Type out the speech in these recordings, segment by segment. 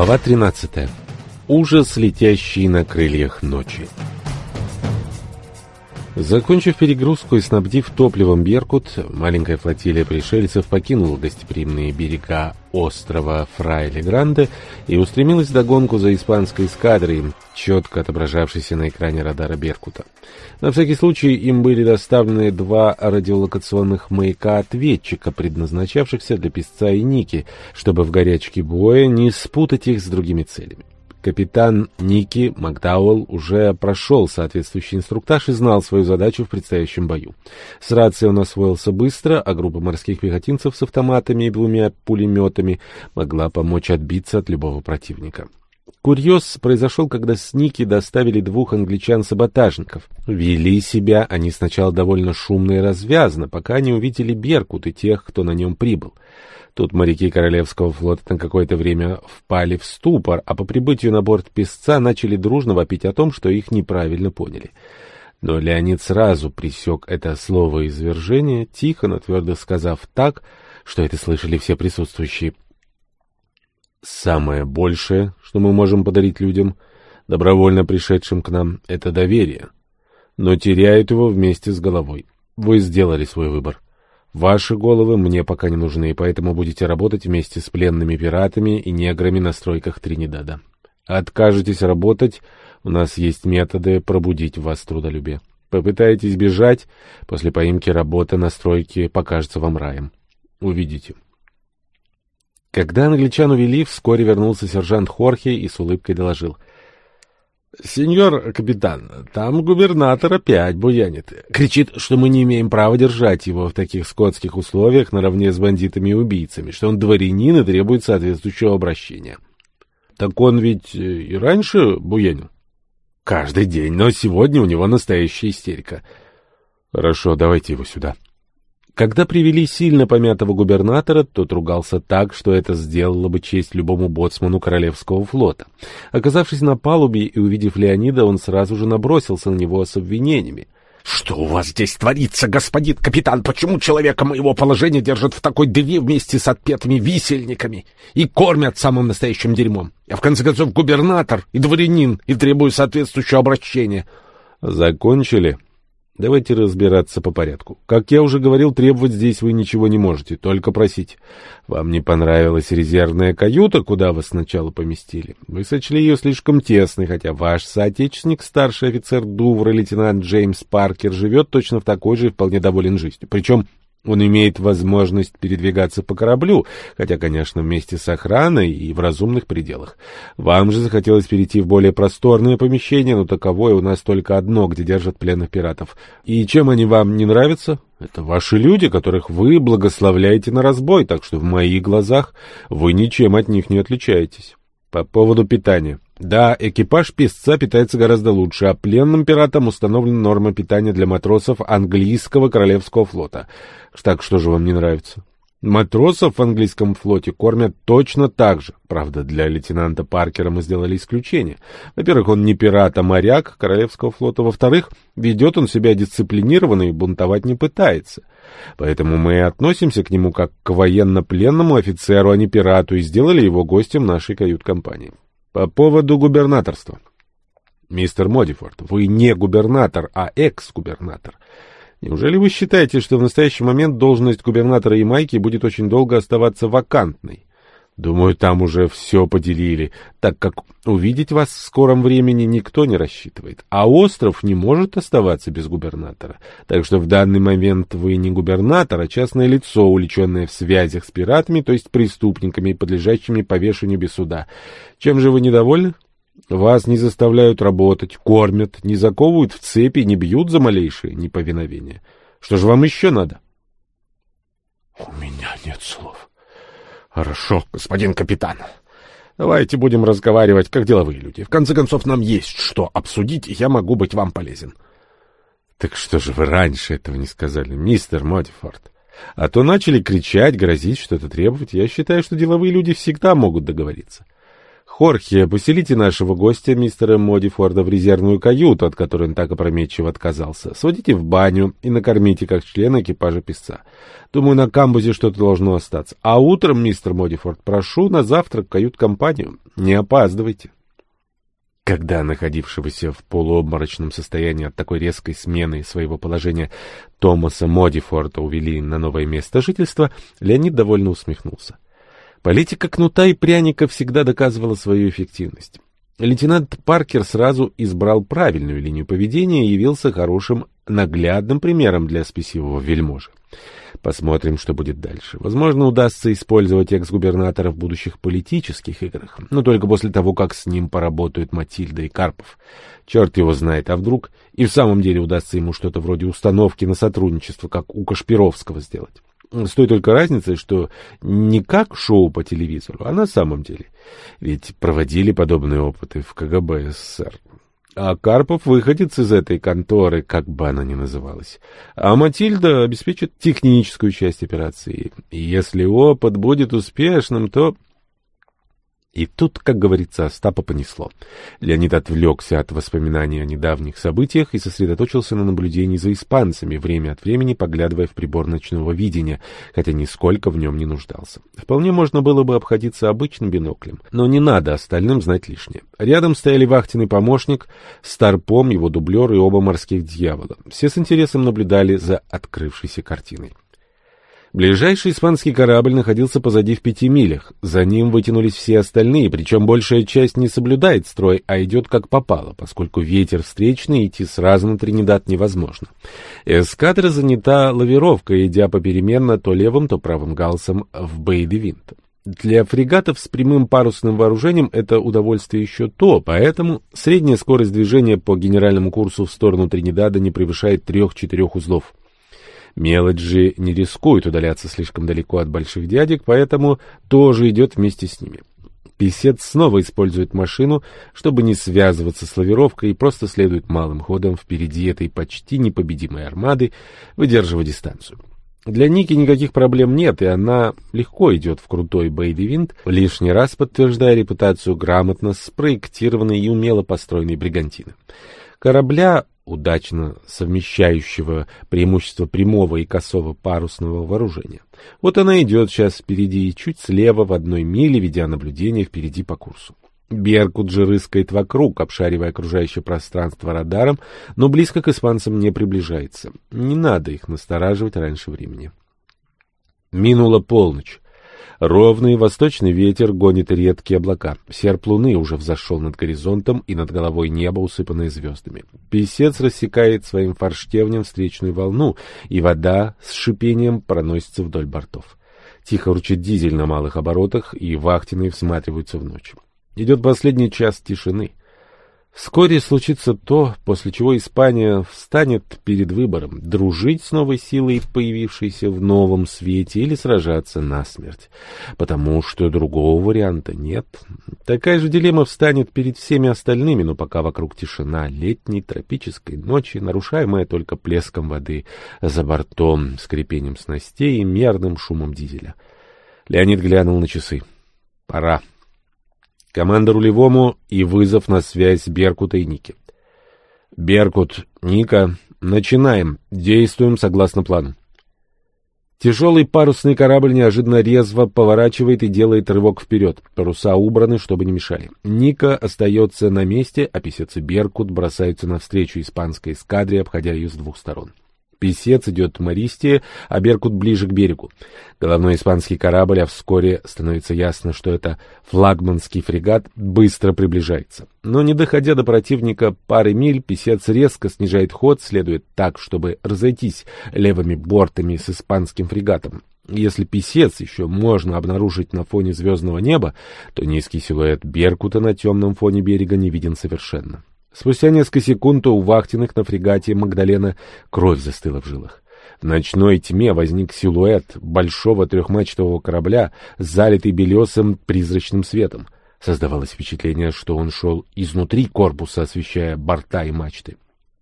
Глава 13. Ужас, летящий на крыльях ночи. Закончив перегрузку и снабдив топливом «Беркут», маленькая флотилия пришельцев покинула гостеприимные берега острова Фрайли-Гранде и устремилась в догонку за испанской эскадрой, четко отображавшейся на экране радара «Беркута». На всякий случай им были доставлены два радиолокационных маяка-ответчика, предназначавшихся для песца и Ники, чтобы в горячке боя не спутать их с другими целями. Капитан Ники Макдауэлл уже прошел соответствующий инструктаж и знал свою задачу в предстоящем бою. С рацией он освоился быстро, а группа морских пехотинцев с автоматами и двумя пулеметами могла помочь отбиться от любого противника. Курьез произошел, когда с Ники доставили двух англичан-саботажников. Вели себя они сначала довольно шумно и развязно, пока не увидели Беркут и тех, кто на нем прибыл. Тут моряки Королевского флота на какое-то время впали в ступор, а по прибытию на борт песца начали дружно вопить о том, что их неправильно поняли. Но Леонид сразу присек это слово извержение, тихо, но твердо сказав так, что это слышали все присутствующие. «Самое большее, что мы можем подарить людям, добровольно пришедшим к нам, — это доверие. Но теряют его вместе с головой. Вы сделали свой выбор». Ваши головы мне пока не нужны, поэтому будете работать вместе с пленными пиратами и неграми на стройках Тринидада. Откажетесь работать, у нас есть методы пробудить вас трудолюбие. Попытаетесь бежать, после поимки работа на стройке покажется вам раем. Увидите. Когда англичан увели, вскоре вернулся сержант Хорхе и с улыбкой доложил — «Сеньор капитан, там губернатор опять буянит. Кричит, что мы не имеем права держать его в таких скотских условиях наравне с бандитами и убийцами, что он дворянин и требует соответствующего обращения». «Так он ведь э, и раньше буянил?» «Каждый день, но сегодня у него настоящая истерика». «Хорошо, давайте его сюда». Когда привели сильно помятого губернатора, тот ругался так, что это сделало бы честь любому боцману Королевского флота. Оказавшись на палубе и увидев Леонида, он сразу же набросился на него с обвинениями. «Что у вас здесь творится, господин капитан? Почему человека моего положения держат в такой дыре вместе с отпетыми висельниками и кормят самым настоящим дерьмом? Я, в конце концов, губернатор и дворянин и требую соответствующего обращения». «Закончили?» Давайте разбираться по порядку. Как я уже говорил, требовать здесь вы ничего не можете, только просить. Вам не понравилась резервная каюта, куда вас сначала поместили? Вы сочли ее слишком тесной, хотя ваш соотечественник, старший офицер Дувра, лейтенант Джеймс Паркер, живет точно в такой же и вполне доволен жизнью. Причем он имеет возможность передвигаться по кораблю, хотя, конечно, вместе с охраной и в разумных пределах. Вам же захотелось перейти в более просторное помещение, но таковое у нас только одно, где держат пленных пиратов. И чем они вам не нравятся? Это ваши люди, которых вы благословляете на разбой, так что в моих глазах вы ничем от них не отличаетесь. По поводу питания. Да, экипаж песца питается гораздо лучше, а пленным пиратам установлена норма питания для матросов английского королевского флота. Так что же вам не нравится? Матросов в английском флоте кормят точно так же. Правда, для лейтенанта Паркера мы сделали исключение. Во-первых, он не пират, а моряк Королевского флота. Во-вторых, ведет он себя дисциплинированно и бунтовать не пытается. Поэтому мы относимся к нему как к военно-пленному офицеру, а не пирату, и сделали его гостем нашей кают-компании. По поводу губернаторства. Мистер Модифорд, вы не губернатор, а экс-губернатор. Неужели вы считаете, что в настоящий момент должность губернатора Ямайки будет очень долго оставаться вакантной? Думаю, там уже все поделили, так как увидеть вас в скором времени никто не рассчитывает. А остров не может оставаться без губернатора. Так что в данный момент вы не губернатор, а частное лицо, увлеченное в связях с пиратами, то есть преступниками, подлежащими повешению без суда. Чем же вы недовольны? Вас не заставляют работать, кормят, не заковывают в цепи, не бьют за малейшее неповиновение. Что же вам еще надо? — У меня нет слов. Хорошо, господин капитан. Давайте будем разговаривать как деловые люди. В конце концов, нам есть что обсудить, и я могу быть вам полезен. Так что же вы раньше этого не сказали, мистер Мотифорд? А то начали кричать, грозить, что-то требовать. Я считаю, что деловые люди всегда могут договориться. Хорхе, поселите нашего гостя, мистера Модифорда, в резервную каюту, от которой он так опрометчиво отказался. Сводите в баню и накормите как члена экипажа писца. Думаю, на камбузе что-то должно остаться. А утром, мистер Модифорд, прошу на завтрак кают-компанию. Не опаздывайте. Когда находившегося в полуобморочном состоянии от такой резкой смены своего положения Томаса Модифорда увели на новое место жительства, Леонид довольно усмехнулся. Политика кнута и пряника всегда доказывала свою эффективность. Лейтенант Паркер сразу избрал правильную линию поведения и явился хорошим наглядным примером для спесивого вельможи. Посмотрим, что будет дальше. Возможно, удастся использовать экс-губернатора в будущих политических играх, но только после того, как с ним поработают Матильда и Карпов. Черт его знает, а вдруг и в самом деле удастся ему что-то вроде установки на сотрудничество, как у Кашпировского сделать. С той только разницей, что не как шоу по телевизору, а на самом деле. Ведь проводили подобные опыты в КГБ СССР. А Карпов выходит из этой конторы, как бы она ни называлась. А Матильда обеспечит техническую часть операции. И если опыт будет успешным, то... И тут, как говорится, Остапа понесло. Леонид отвлекся от воспоминаний о недавних событиях и сосредоточился на наблюдении за испанцами, время от времени поглядывая в прибор ночного видения, хотя нисколько в нем не нуждался. Вполне можно было бы обходиться обычным биноклем, но не надо остальным знать лишнее. Рядом стояли вахтенный помощник, Старпом, его дублер и оба морских дьявола. Все с интересом наблюдали за открывшейся картиной. Ближайший испанский корабль находился позади в пяти милях. За ним вытянулись все остальные, причем большая часть не соблюдает строй, а идет как попало, поскольку ветер встречный, идти сразу на Тринидад невозможно. Эскадра занята лавировкой, идя попеременно то левым, то правым галсом в Бейдевинт. Для фрегатов с прямым парусным вооружением это удовольствие еще то, поэтому средняя скорость движения по генеральному курсу в сторону Тринидада не превышает трех-четырех узлов. Мелочь же не рискует удаляться слишком далеко от больших дядек, поэтому тоже идет вместе с ними. Песец снова использует машину, чтобы не связываться с лавировкой и просто следует малым ходом впереди этой почти непобедимой армады, выдерживая дистанцию. Для Ники никаких проблем нет, и она легко идет в крутой бейдевинт, лишний раз подтверждая репутацию грамотно спроектированной и умело построенной бригантины. Корабля удачно совмещающего преимущество прямого и косого парусного вооружения. Вот она идет сейчас впереди и чуть слева в одной миле, ведя наблюдение впереди по курсу. Беркут же рыскает вокруг, обшаривая окружающее пространство радаром, но близко к испанцам не приближается. Не надо их настораживать раньше времени. Минула полночь. Ровный восточный ветер гонит редкие облака. Серп луны уже взошел над горизонтом, и над головой небо, усыпанное звездами. Песец рассекает своим форштевнем встречную волну, и вода с шипением проносится вдоль бортов. Тихо ручит дизель на малых оборотах, и вахтенные всматриваются в ночь. Идет последний час тишины. Вскоре случится то, после чего Испания встанет перед выбором — дружить с новой силой, появившейся в новом свете, или сражаться насмерть. Потому что другого варианта нет. Такая же дилемма встанет перед всеми остальными, но пока вокруг тишина летней тропической ночи, нарушаемая только плеском воды за бортом, скрипением снастей и мерным шумом дизеля. Леонид глянул на часы. «Пора». Команда рулевому и вызов на связь Беркута и Ники. Беркут, Ника, начинаем. Действуем согласно плану. Тяжелый парусный корабль неожиданно резво поворачивает и делает рывок вперед. Паруса убраны, чтобы не мешали. Ника остается на месте, а писец Беркут бросаются навстречу испанской эскадре, обходя ее с двух сторон. Песец идет к а Беркут ближе к берегу. Головной испанский корабль, а вскоре становится ясно, что это флагманский фрегат, быстро приближается. Но не доходя до противника пары миль, писец резко снижает ход, следует так, чтобы разойтись левыми бортами с испанским фрегатом. Если писец еще можно обнаружить на фоне звездного неба, то низкий силуэт Беркута на темном фоне берега не виден совершенно. Спустя несколько секунд у вахтенных на фрегате Магдалена кровь застыла в жилах. В ночной тьме возник силуэт большого трехмачтового корабля, залитый белесым призрачным светом. Создавалось впечатление, что он шел изнутри корпуса, освещая борта и мачты.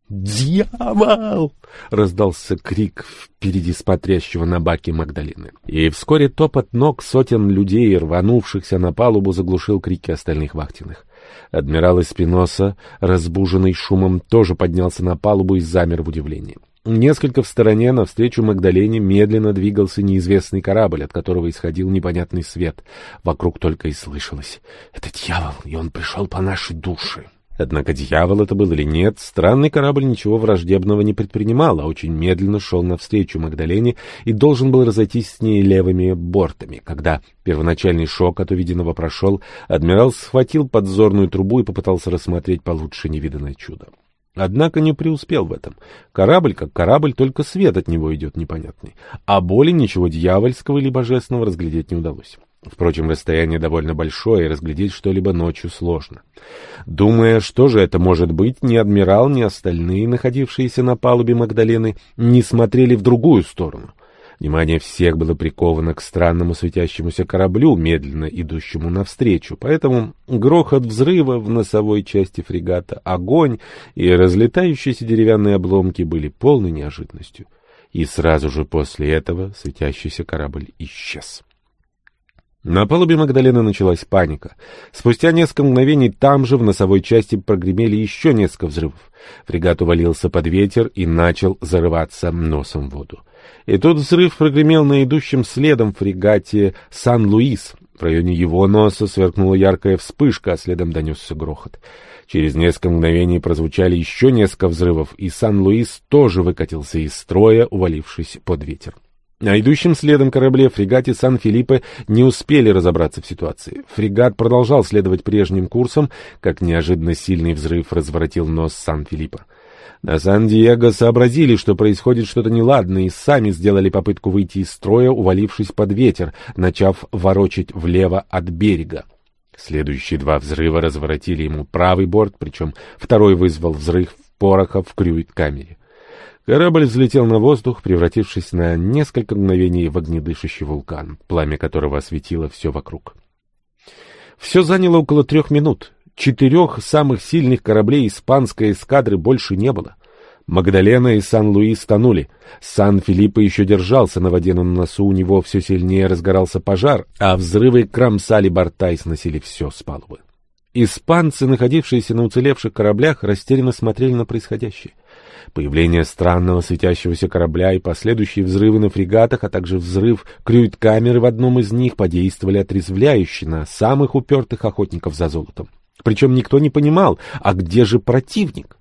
«Дьявол!» — раздался крик впереди смотрящего на баке Магдалины. И вскоре топот ног сотен людей, рванувшихся на палубу, заглушил крики остальных вахтенных. Адмирал Эспиноса, разбуженный шумом, тоже поднялся на палубу и замер в удивлении. Несколько в стороне, навстречу Магдалене, медленно двигался неизвестный корабль, от которого исходил непонятный свет. Вокруг только и слышалось «Это дьявол, и он пришел по нашей душе». Однако дьявол это был или нет, странный корабль ничего враждебного не предпринимал, а очень медленно шел навстречу Магдалене и должен был разойтись с ней левыми бортами. Когда первоначальный шок от увиденного прошел, адмирал схватил подзорную трубу и попытался рассмотреть получше невиданное чудо. Однако не преуспел в этом. Корабль как корабль, только свет от него идет непонятный. А более ничего дьявольского или божественного разглядеть не удалось. Впрочем, расстояние довольно большое, и разглядеть что-либо ночью сложно. Думая, что же это может быть, ни адмирал, ни остальные, находившиеся на палубе Магдалены, не смотрели в другую сторону. Внимание всех было приковано к странному светящемуся кораблю, медленно идущему навстречу, поэтому грохот взрыва в носовой части фрегата, огонь и разлетающиеся деревянные обломки были полной неожиданностью. И сразу же после этого светящийся корабль исчез. На палубе Магдалены началась паника. Спустя несколько мгновений там же в носовой части прогремели еще несколько взрывов. Фрегат увалился под ветер и начал зарываться носом в воду. И тут взрыв прогремел на идущем следом фрегате «Сан-Луис». В районе его носа сверкнула яркая вспышка, а следом донесся грохот. Через несколько мгновений прозвучали еще несколько взрывов, и Сан-Луис тоже выкатился из строя, увалившись под ветер. На идущем следом корабле фрегате Сан-Филиппе не успели разобраться в ситуации. Фрегат продолжал следовать прежним курсом, как неожиданно сильный взрыв разворотил нос Сан-Филиппа. На Сан-Диего сообразили, что происходит что-то неладное, и сами сделали попытку выйти из строя, увалившись под ветер, начав ворочать влево от берега. Следующие два взрыва разворотили ему правый борт, причем второй вызвал взрыв пороха в крюит-камере. Корабль взлетел на воздух, превратившись на несколько мгновений в огнедышащий вулкан, пламя которого осветило все вокруг. Все заняло около трех минут. Четырех самых сильных кораблей испанской эскадры больше не было. Магдалена и Сан-Луис тонули. Сан-Филиппо еще держался на воде, но на носу у него все сильнее разгорался пожар, а взрывы кромсали борта и сносили все с палубы. Испанцы, находившиеся на уцелевших кораблях, растерянно смотрели на происходящее. Появление странного светящегося корабля и последующие взрывы на фрегатах, а также взрыв крюит-камеры в одном из них подействовали отрезвляюще на самых упертых охотников за золотом. Причем никто не понимал, а где же противник?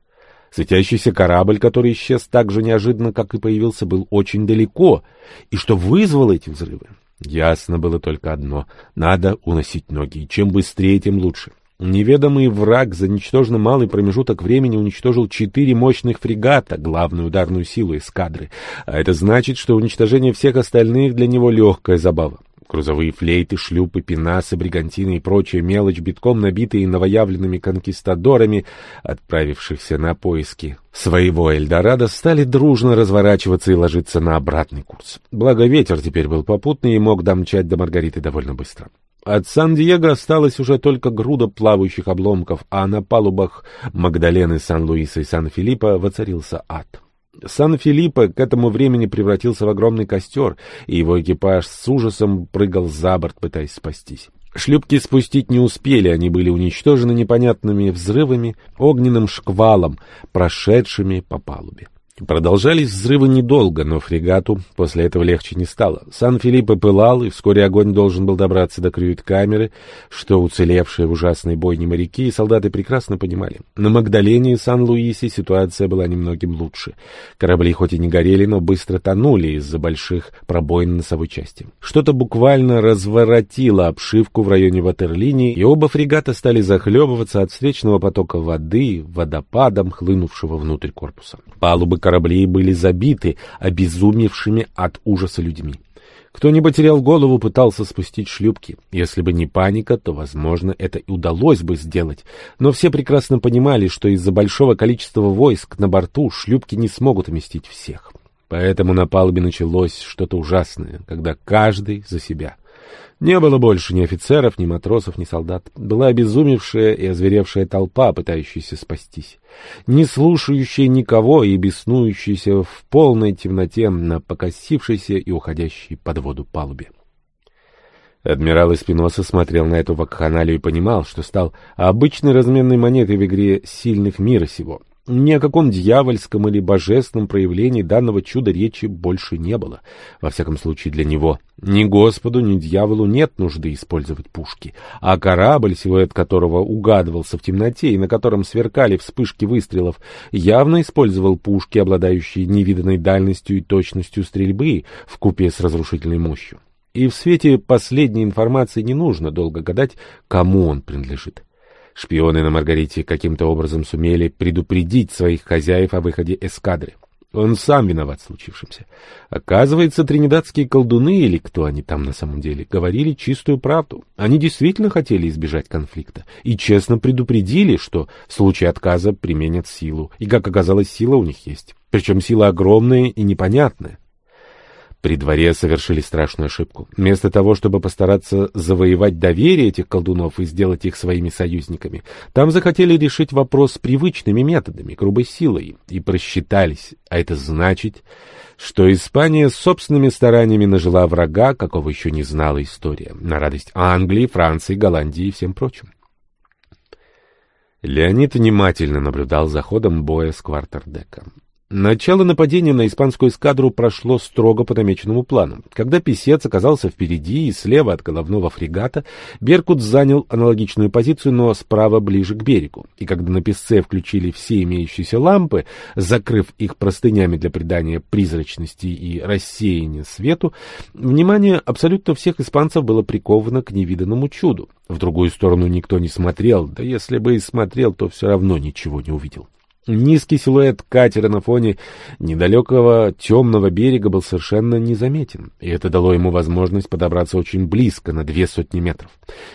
Светящийся корабль, который исчез так же неожиданно, как и появился, был очень далеко. И что вызвало эти взрывы? Ясно было только одно — надо уносить ноги, и чем быстрее, тем лучше. Неведомый враг за ничтожно малый промежуток времени уничтожил четыре мощных фрегата, главную ударную силу эскадры. А это значит, что уничтожение всех остальных для него легкая забава. Грузовые флейты, шлюпы, пенасы, бригантины и прочая мелочь, битком набитые новоявленными конкистадорами, отправившихся на поиски своего Эльдорадо, стали дружно разворачиваться и ложиться на обратный курс. Благо ветер теперь был попутный и мог домчать до Маргариты довольно быстро. От Сан-Диего осталась уже только груда плавающих обломков, а на палубах Магдалены, Сан-Луиса и Сан-Филиппа воцарился ад. Сан-Филиппо к этому времени превратился в огромный костер, и его экипаж с ужасом прыгал за борт, пытаясь спастись. Шлюпки спустить не успели, они были уничтожены непонятными взрывами, огненным шквалом, прошедшими по палубе. Продолжались взрывы недолго, но фрегату после этого легче не стало. Сан-Филиппо пылал, и вскоре огонь должен был добраться до крюит-камеры, что уцелевшие в ужасной бойне моряки и солдаты прекрасно понимали. На Магдалене и Сан-Луисе ситуация была немногим лучше. Корабли хоть и не горели, но быстро тонули из-за больших пробоин носовой части. Что-то буквально разворотило обшивку в районе ватерлинии, и оба фрегата стали захлебываться от встречного потока воды, водопадом, хлынувшего внутрь корпуса. Палубы кораблей были забиты обезумевшими от ужаса людьми. Кто не потерял голову, пытался спустить шлюпки. Если бы не паника, то, возможно, это и удалось бы сделать. Но все прекрасно понимали, что из-за большого количества войск на борту шлюпки не смогут уместить всех. Поэтому на палубе началось что-то ужасное, когда каждый за себя — Не было больше ни офицеров, ни матросов, ни солдат. Была обезумевшая и озверевшая толпа, пытающаяся спастись. Не слушающая никого и беснующаяся в полной темноте на покосившейся и уходящей под воду палубе. Адмирал Эспиноса смотрел на эту вакханалию и понимал, что стал обычной разменной монетой в игре сильных мира сего. Ни о каком дьявольском или божественном проявлении данного чуда речи больше не было. Во всяком случае для него. Ни Господу, ни дьяволу нет нужды использовать пушки. А корабль, силуэт которого угадывался в темноте и на котором сверкали вспышки выстрелов, явно использовал пушки, обладающие невиданной дальностью и точностью стрельбы в купе с разрушительной мощью. И в свете последней информации не нужно долго гадать, кому он принадлежит. Шпионы на Маргарите каким-то образом сумели предупредить своих хозяев о выходе эскадры. Он сам виноват в случившемся. Оказывается, тринидадские колдуны, или кто они там на самом деле, говорили чистую правду. Они действительно хотели избежать конфликта и честно предупредили, что в случае отказа применят силу. И, как оказалось, сила у них есть. Причем сила огромная и непонятная. При дворе совершили страшную ошибку. Вместо того, чтобы постараться завоевать доверие этих колдунов и сделать их своими союзниками, там захотели решить вопрос привычными методами, грубой силой, и просчитались. А это значит, что Испания собственными стараниями нажила врага, какого еще не знала история, на радость Англии, Франции, Голландии и всем прочим. Леонид внимательно наблюдал за ходом боя с квартердеком. Начало нападения на испанскую эскадру прошло строго по намеченному плану. Когда писец оказался впереди и слева от головного фрегата, Беркут занял аналогичную позицию, но справа ближе к берегу. И когда на писце включили все имеющиеся лампы, закрыв их простынями для придания призрачности и рассеяния свету, внимание абсолютно всех испанцев было приковано к невиданному чуду. В другую сторону никто не смотрел, да если бы и смотрел, то все равно ничего не увидел. Низкий силуэт катера на фоне недалекого темного берега был совершенно незаметен, и это дало ему возможность подобраться очень близко, на две сотни метров.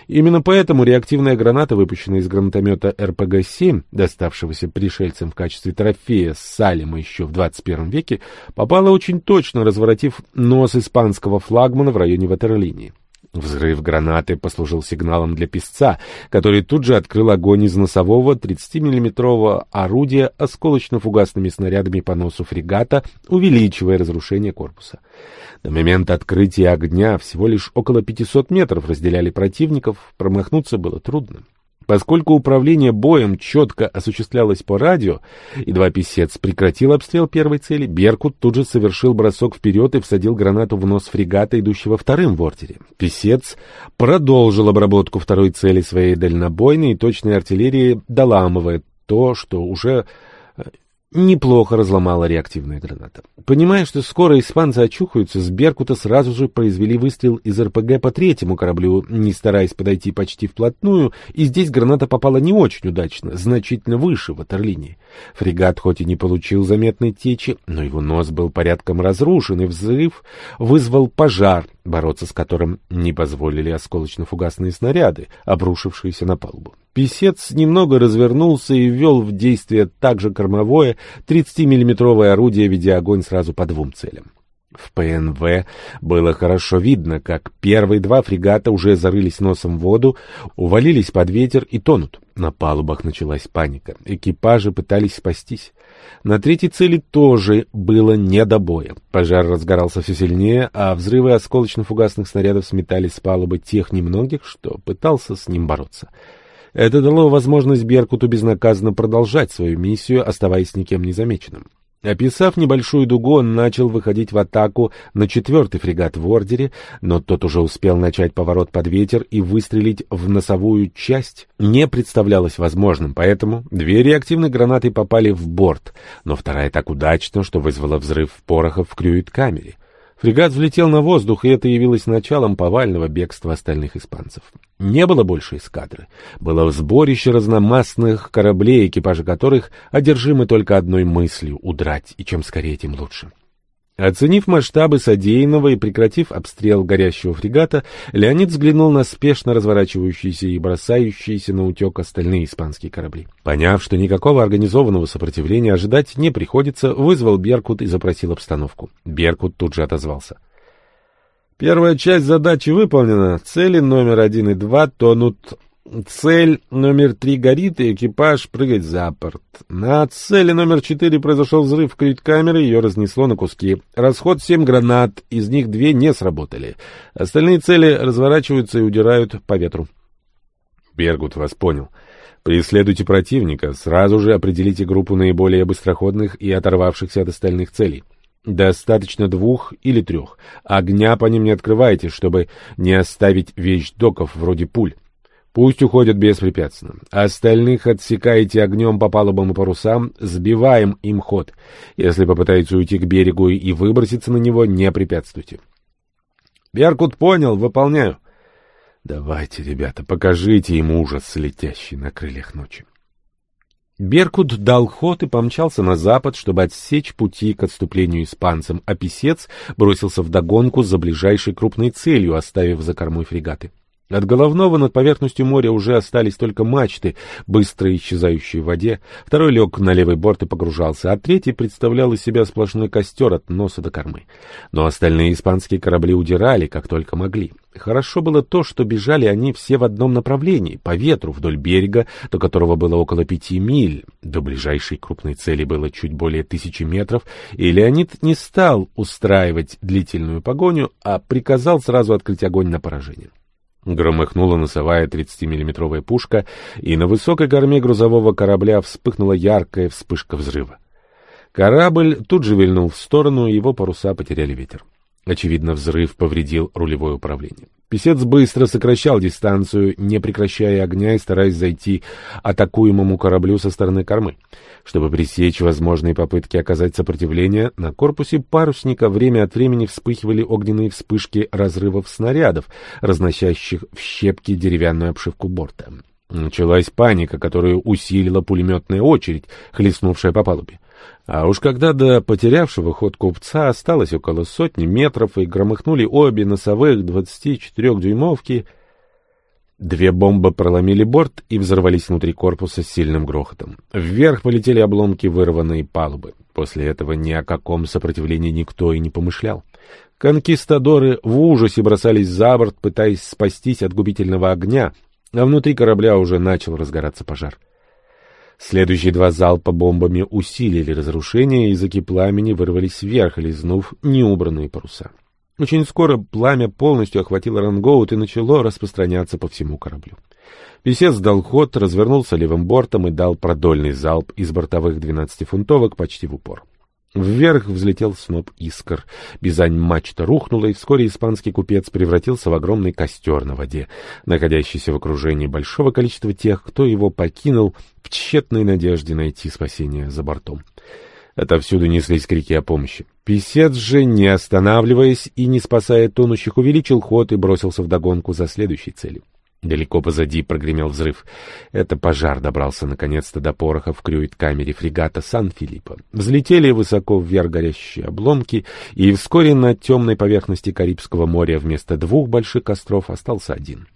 Именно поэтому реактивная граната, выпущенная из гранатомета РПГ-7, доставшегося пришельцам в качестве трофея с Салема еще в 21 веке, попала очень точно, разворотив нос испанского флагмана в районе ватерлинии. Взрыв гранаты послужил сигналом для песца, который тут же открыл огонь из носового 30-миллиметрового орудия осколочно-фугасными снарядами по носу фрегата, увеличивая разрушение корпуса. До момента открытия огня всего лишь около 500 метров разделяли противников, промахнуться было трудно. Поскольку управление боем четко осуществлялось по радио, едва писец прекратил обстрел первой цели, Беркут тут же совершил бросок вперед и всадил гранату в нос фрегата, идущего вторым в ордере. Писец продолжил обработку второй цели своей дальнобойной и точной артиллерии, доламывая то, что уже неплохо разломала реактивная граната. Понимая, что скоро испанцы очухаются, с Беркута сразу же произвели выстрел из РПГ по третьему кораблю, не стараясь подойти почти вплотную, и здесь граната попала не очень удачно, значительно выше ватерлинии. Фрегат хоть и не получил заметной течи, но его нос был порядком разрушен, и взрыв вызвал пожар, бороться с которым не позволили осколочно-фугасные снаряды, обрушившиеся на палубу. Песец немного развернулся и ввел в действие также кормовое 30-миллиметровое орудие, ведя огонь сразу по двум целям. В ПНВ было хорошо видно, как первые два фрегата уже зарылись носом в воду, увалились под ветер и тонут. На палубах началась паника. Экипажи пытались спастись. На третьей цели тоже было не до боя. Пожар разгорался все сильнее, а взрывы осколочно-фугасных снарядов сметали с палубы тех немногих, что пытался с ним бороться. Это дало возможность Беркуту безнаказанно продолжать свою миссию, оставаясь никем незамеченным. Описав небольшую дугу, он начал выходить в атаку на четвертый фрегат в ордере, но тот уже успел начать поворот под ветер и выстрелить в носовую часть не представлялось возможным, поэтому две реактивные гранаты попали в борт, но вторая так удачно, что вызвала взрыв порохов в крюит-камере. Фрегат взлетел на воздух, и это явилось началом повального бегства остальных испанцев. Не было больше эскадры. Было сборище разномастных кораблей, экипажи которых одержимы только одной мыслью — удрать, и чем скорее, тем лучше. Оценив масштабы содеянного и прекратив обстрел горящего фрегата, Леонид взглянул на спешно разворачивающиеся и бросающиеся на утек остальные испанские корабли. Поняв, что никакого организованного сопротивления ожидать не приходится, вызвал Беркут и запросил обстановку. Беркут тут же отозвался. Первая часть задачи выполнена. Цели номер один и два тонут. Цель номер три горит, и экипаж прыгает за борт. На цели номер четыре произошел взрыв кают-камеры, ее разнесло на куски. Расход семь гранат, из них две не сработали. Остальные цели разворачиваются и удирают по ветру. Бергут вас понял. Преследуйте противника, сразу же определите группу наиболее быстроходных и оторвавшихся от остальных целей. Достаточно двух или трех. Огня по ним не открывайте, чтобы не оставить вещдоков вроде пуль. Пусть уходят беспрепятственно. Остальных отсекайте огнем по палубам и парусам, сбиваем им ход. Если попытаются уйти к берегу и выброситься на него, не препятствуйте. Беркут понял, выполняю. Давайте, ребята, покажите ему ужас, летящий на крыльях ночи. Беркут дал ход и помчался на запад, чтобы отсечь пути к отступлению испанцам, а писец бросился вдогонку за ближайшей крупной целью, оставив за кормой фрегаты. От головного над поверхностью моря уже остались только мачты, быстро исчезающие в воде. Второй лег на левый борт и погружался, а третий представлял из себя сплошной костер от носа до кормы. Но остальные испанские корабли удирали, как только могли. Хорошо было то, что бежали они все в одном направлении, по ветру, вдоль берега, до которого было около пяти миль. До ближайшей крупной цели было чуть более тысячи метров, и Леонид не стал устраивать длительную погоню, а приказал сразу открыть огонь на поражение. Громыхнула носовая 30-миллиметровая пушка, и на высокой корме грузового корабля вспыхнула яркая вспышка взрыва. Корабль тут же вильнул в сторону, его паруса потеряли ветер. Очевидно, взрыв повредил рулевое управление. Песец быстро сокращал дистанцию, не прекращая огня и стараясь зайти атакуемому кораблю со стороны кормы. Чтобы пресечь возможные попытки оказать сопротивление, на корпусе парусника время от времени вспыхивали огненные вспышки разрывов снарядов, разносящих в щепки деревянную обшивку борта. Началась паника, которую усилила пулеметная очередь, хлестнувшая по палубе. А уж когда до потерявшего ход купца осталось около сотни метров и громыхнули обе носовых 24-дюймовки, две бомбы проломили борт и взорвались внутри корпуса с сильным грохотом. Вверх полетели обломки вырванной палубы. После этого ни о каком сопротивлении никто и не помышлял. Конкистадоры в ужасе бросались за борт, пытаясь спастись от губительного огня, а внутри корабля уже начал разгораться пожар. Следующие два залпа бомбами усилили разрушение, и языки пламени вырвались вверх, лизнув неубранные паруса. Очень скоро пламя полностью охватило рангоут и начало распространяться по всему кораблю. Песец дал ход, развернулся левым бортом и дал продольный залп из бортовых двенадцатифунтовок почти в упор. Вверх взлетел сноп искр. Бизань мачта рухнула, и вскоре испанский купец превратился в огромный костер на воде, находящийся в окружении большого количества тех, кто его покинул в тщетной надежде найти спасение за бортом. Отовсюду неслись крики о помощи. Песец же, не останавливаясь и не спасая тонущих, увеличил ход и бросился вдогонку за следующей целью. Далеко позади прогремел взрыв. Это пожар добрался наконец-то до пороха в крюит-камере фрегата Сан-Филиппо. Взлетели высоко вверх горящие обломки, и вскоре на темной поверхности Карибского моря вместо двух больших костров остался один.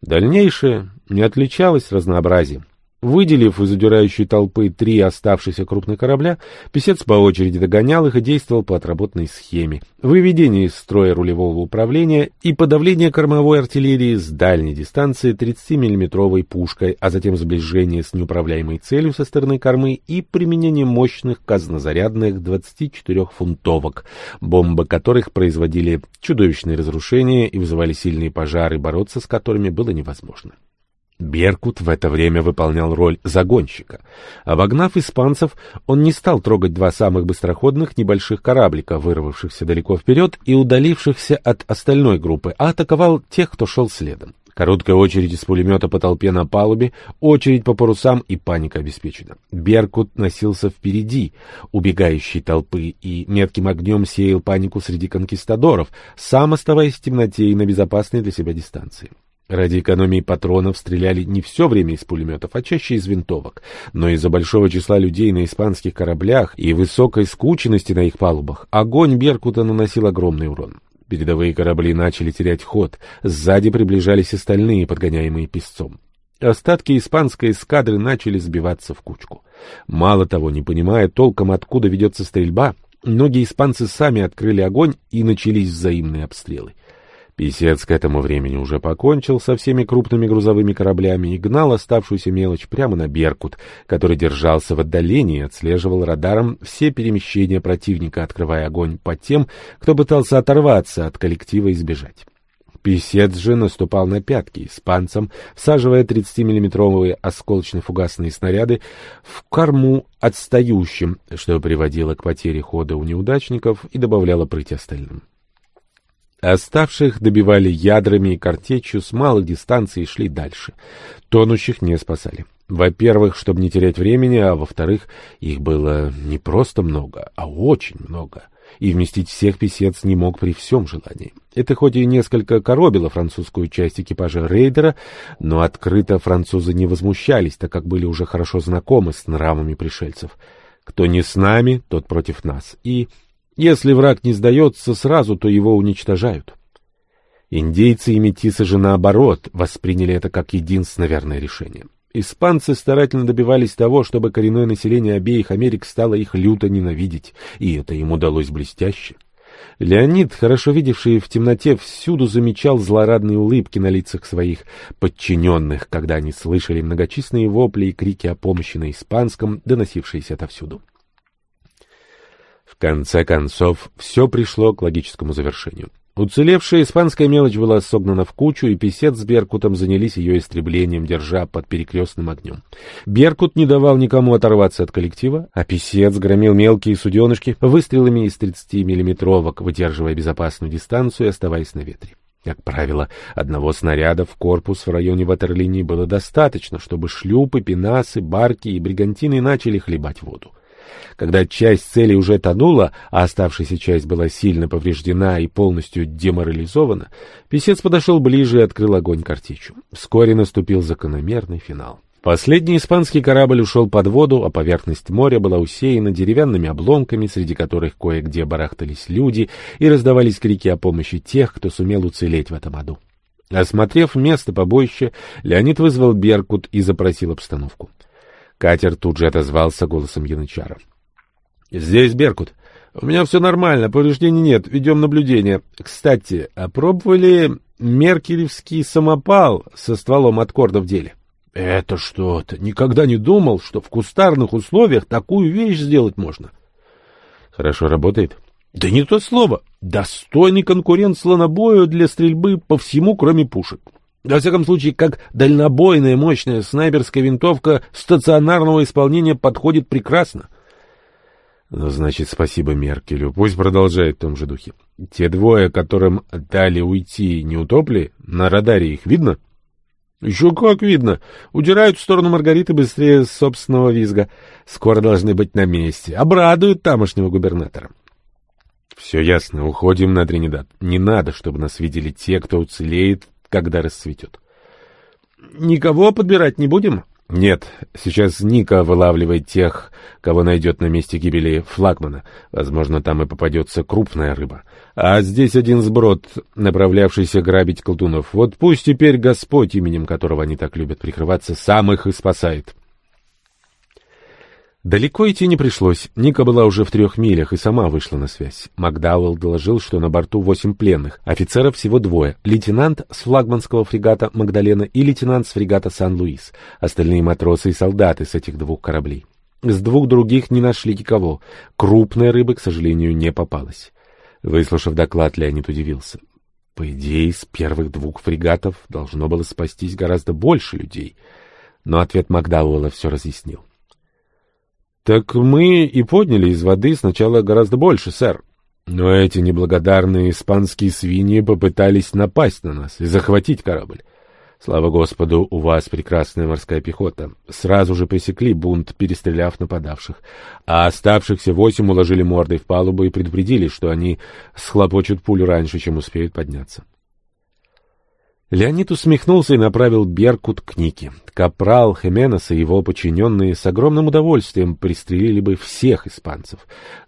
Дальнейшее не отличалось разнообразием. Выделив из удирающей толпы три оставшихся крупных корабля, писец по очереди догонял их и действовал по отработанной схеме. Выведение из строя рулевого управления и подавление кормовой артиллерии с дальней дистанции 30-миллиметровой пушкой, а затем сближение с неуправляемой целью со стороны кормы и применение мощных казнозарядных 24-фунтовок, бомбы которых производили чудовищные разрушения и вызывали сильные пожары, бороться с которыми было невозможно. Беркут в это время выполнял роль загонщика. Обогнав испанцев, он не стал трогать два самых быстроходных небольших кораблика, вырвавшихся далеко вперед и удалившихся от остальной группы, а атаковал тех, кто шел следом. Короткая очередь из пулемета по толпе на палубе, очередь по парусам и паника обеспечена. Беркут носился впереди убегающей толпы и метким огнем сеял панику среди конкистадоров, сам оставаясь в темноте и на безопасной для себя дистанции. Ради экономии патронов стреляли не все время из пулеметов, а чаще из винтовок. Но из-за большого числа людей на испанских кораблях и высокой скученности на их палубах огонь Беркута наносил огромный урон. Передовые корабли начали терять ход, сзади приближались остальные, подгоняемые песцом. Остатки испанской эскадры начали сбиваться в кучку. Мало того, не понимая толком, откуда ведется стрельба, Многие испанцы сами открыли огонь, и начались взаимные обстрелы. Писец к этому времени уже покончил со всеми крупными грузовыми кораблями и гнал оставшуюся мелочь прямо на «Беркут», который держался в отдалении и отслеживал радаром все перемещения противника, открывая огонь по тем, кто пытался оторваться от коллектива и сбежать. Писец же наступал на пятки испанцам, всаживая 30-миллиметровые осколочно-фугасные снаряды в корму отстающим, что приводило к потере хода у неудачников и добавляло прыть остальным. Оставших добивали ядрами и картечью с малых дистанций шли дальше. Тонущих не спасали. Во-первых, чтобы не терять времени, а во-вторых, их было не просто много, а очень много. И вместить всех писец не мог при всем желании. Это хоть и несколько коробило французскую часть экипажа рейдера, но открыто французы не возмущались, так как были уже хорошо знакомы с нравами пришельцев. Кто не с нами, тот против нас. И если враг не сдается сразу, то его уничтожают. Индейцы и метисы же наоборот восприняли это как единственное верное решение. Испанцы старательно добивались того, чтобы коренное население обеих Америк стало их люто ненавидеть, и это им удалось блестяще. Леонид, хорошо видевший в темноте, всюду замечал злорадные улыбки на лицах своих подчиненных, когда они слышали многочисленные вопли и крики о помощи на испанском, доносившиеся отовсюду. Конце концов, все пришло к логическому завершению. Уцелевшая испанская мелочь была согнана в кучу, и писец с Беркутом занялись ее истреблением, держа под перекрестным огнем. Беркут не давал никому оторваться от коллектива, а писец громил мелкие суденышки выстрелами из 30-миллиметровок, выдерживая безопасную дистанцию и оставаясь на ветре. Как правило, одного снаряда в корпус в районе ватерлинии было достаточно, чтобы шлюпы, пенасы, барки и бригантины начали хлебать воду. Когда часть цели уже тонула, а оставшаяся часть была сильно повреждена и полностью деморализована, писец подошел ближе и открыл огонь картечью. Вскоре наступил закономерный финал. Последний испанский корабль ушел под воду, а поверхность моря была усеяна деревянными обломками, среди которых кое-где барахтались люди, и раздавались крики о помощи тех, кто сумел уцелеть в этом аду. Осмотрев место побоища, Леонид вызвал Беркут и запросил обстановку. Катер тут же отозвался голосом янычара. — Здесь Беркут. У меня все нормально, повреждений нет, ведем наблюдение. Кстати, опробовали меркелевский самопал со стволом от корда в деле? — Это что-то. Никогда не думал, что в кустарных условиях такую вещь сделать можно. — Хорошо работает? — Да не то слово. Достойный конкурент слонобою для стрельбы по всему, кроме пушек. Во всяком случае, как дальнобойная мощная снайперская винтовка стационарного исполнения подходит прекрасно. Ну, значит, спасибо Меркелю. Пусть продолжает в том же духе. Те двое, которым дали уйти, не утопли? На радаре их видно? Еще как видно. Удирают в сторону Маргариты быстрее собственного визга. Скоро должны быть на месте. Обрадуют тамошнего губернатора. Все ясно. Уходим на Тринидад. Не надо, чтобы нас видели те, кто уцелеет когда расцветет. «Никого подбирать не будем?» «Нет, сейчас Ника вылавливает тех, кого найдет на месте гибели флагмана. Возможно, там и попадется крупная рыба. А здесь один сброд, направлявшийся грабить колдунов. Вот пусть теперь Господь, именем которого они так любят прикрываться, сам их и спасает». Далеко идти не пришлось. Ника была уже в трех милях и сама вышла на связь. Макдауэлл доложил, что на борту восемь пленных, офицеров всего двое, лейтенант с флагманского фрегата «Магдалена» и лейтенант с фрегата «Сан-Луис», остальные матросы и солдаты с этих двух кораблей. С двух других не нашли никого. Крупной рыбы, к сожалению, не попалось. Выслушав доклад, Леонид удивился. По идее, с первых двух фрегатов должно было спастись гораздо больше людей. Но ответ Макдауэлла все разъяснил. Так мы и подняли из воды сначала гораздо больше, сэр. Но эти неблагодарные испанские свиньи попытались напасть на нас и захватить корабль. Слава Господу, у вас прекрасная морская пехота. Сразу же пресекли бунт, перестреляв нападавших. А оставшихся восемь уложили мордой в палубу и предупредили, что они схлопочут пулю раньше, чем успеют подняться. Леонид усмехнулся и направил Беркут к Нике. Капрал Хеменес и его подчиненные с огромным удовольствием пристрелили бы всех испанцев.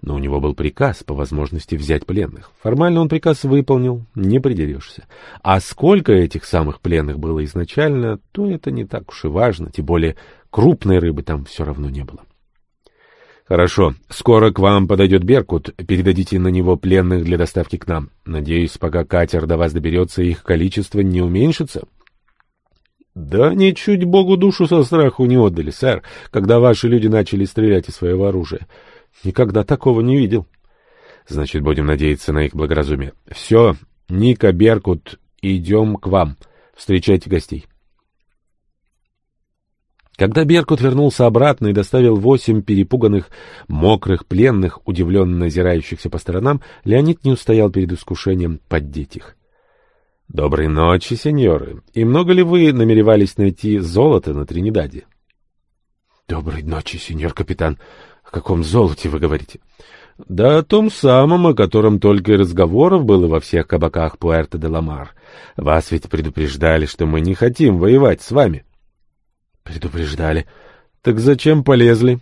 Но у него был приказ, по возможности, взять пленных. Формально он приказ выполнил, не придерешься. А сколько этих самых пленных было изначально, то это не так уж и важно, тем более крупной рыбы там все равно не было. Хорошо. Скоро к вам подойдет Беркут. Передадите на него пленных для доставки к нам. Надеюсь, пока катер до вас доберется, их количество не уменьшится. Да ничуть Богу душу со страху не отдали, сэр, когда ваши люди начали стрелять из своего оружия. Никогда такого не видел. Значит, будем надеяться на их благоразумие. Все, Ника, Беркут, идем к вам. Встречайте гостей. Когда Беркут вернулся обратно и доставил восемь перепуганных, мокрых пленных, удивленно озирающихся по сторонам, Леонид не устоял перед искушением поддеть их. — Доброй ночи, сеньоры. И много ли вы намеревались найти золото на Тринидаде? — Доброй ночи, сеньор капитан. О каком золоте вы говорите? — Да о том самом, о котором только и разговоров было во всех кабаках Пуэрто-де-Ламар. Вас ведь предупреждали, что мы не хотим воевать с вами. — Предупреждали. Так зачем полезли?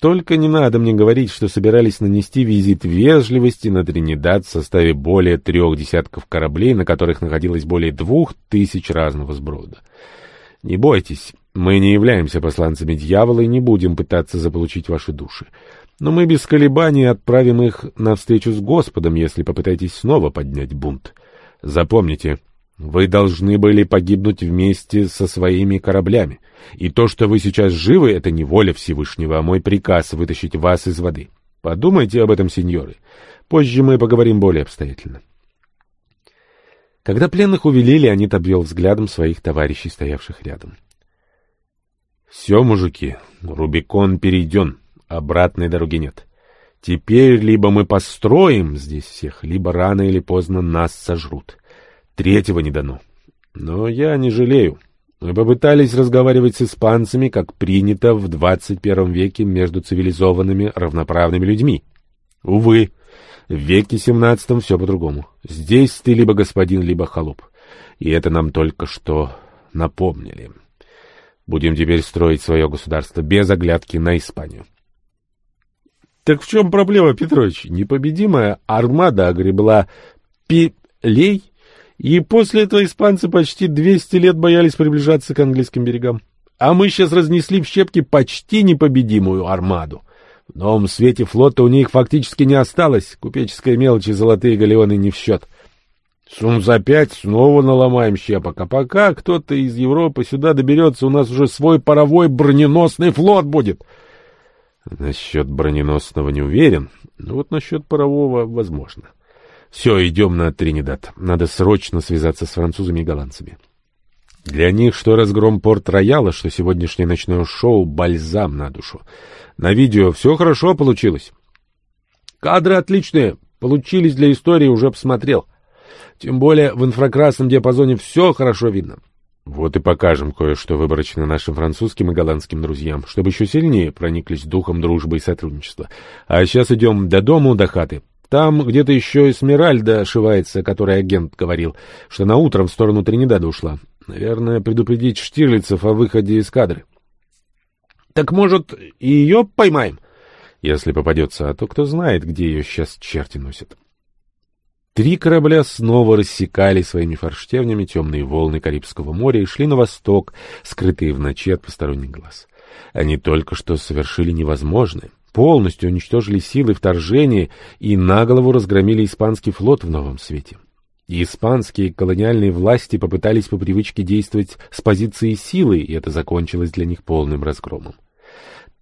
Только не надо мне говорить, что собирались нанести визит вежливости на Тринидад в составе более трех десятков кораблей, на которых находилось более двух тысяч разного сброда. Не бойтесь, мы не являемся посланцами дьявола и не будем пытаться заполучить ваши души. Но мы без колебаний отправим их на встречу с Господом, если попытаетесь снова поднять бунт. Запомните, вы должны были погибнуть вместе со своими кораблями. И то, что вы сейчас живы, это не воля Всевышнего, а мой приказ вытащить вас из воды. Подумайте об этом, сеньоры. Позже мы поговорим более обстоятельно. Когда пленных увели, Леонид обвел взглядом своих товарищей, стоявших рядом. — Все, мужики, Рубикон перейден, обратной дороги нет. Теперь либо мы построим здесь всех, либо рано или поздно нас сожрут. Третьего не дано. Но я не жалею. Мы попытались разговаривать с испанцами, как принято в 21 веке между цивилизованными равноправными людьми. Увы, в веке 17 все по-другому. Здесь ты либо господин, либо холоп. И это нам только что напомнили. Будем теперь строить свое государство без оглядки на Испанию. Так в чем проблема, Петрович? Непобедимая армада огребла пилей и после этого испанцы почти 200 лет боялись приближаться к английским берегам. А мы сейчас разнесли в щепки почти непобедимую армаду. В новом свете флота у них фактически не осталось, купеческая мелочь и золотые галеоны не в счет. Сум за пять снова наломаем щепок, а пока кто-то из Европы сюда доберется, у нас уже свой паровой броненосный флот будет. Насчет броненосного не уверен, но вот насчет парового возможно. — все, идем на Тринидад. Надо срочно связаться с французами и голландцами. Для них что разгром Порт-Рояла, что сегодняшнее ночное шоу — бальзам на душу. На видео все хорошо получилось. Кадры отличные, получились для истории, уже посмотрел. Тем более в инфракрасном диапазоне все хорошо видно. Вот и покажем кое-что выборочно нашим французским и голландским друзьям, чтобы еще сильнее прониклись духом дружбы и сотрудничества. А сейчас идем до дому, до хаты. Там где-то еще Эсмеральда ошивается, который агент говорил, что на утром в сторону Тринидада ушла. Наверное, предупредить Штирлицев о выходе из кадры. Так, может, и ее поймаем? Если попадется, а то кто знает, где ее сейчас черти носят. Три корабля снова рассекали своими форштевнями темные волны Карибского моря и шли на восток, скрытые в ночи от посторонних глаз. Они только что совершили невозможное — полностью уничтожили силы вторжения и наголову разгромили испанский флот в Новом Свете. И испанские колониальные власти попытались по привычке действовать с позиции силы, и это закончилось для них полным разгромом.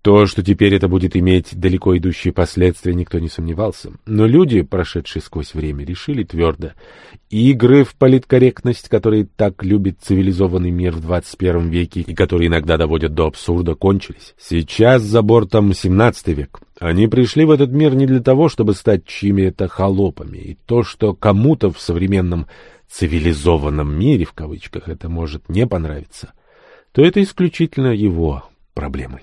То, что теперь это будет иметь далеко идущие последствия, никто не сомневался. Но люди, прошедшие сквозь время, решили твердо. Игры в политкорректность, которые так любит цивилизованный мир в 21 веке и которые иногда доводят до абсурда, кончились. Сейчас за бортом 17 век. Они пришли в этот мир не для того, чтобы стать чьими-то холопами. И то, что кому-то в современном цивилизованном мире, в кавычках, это может не понравиться, то это исключительно его проблемы.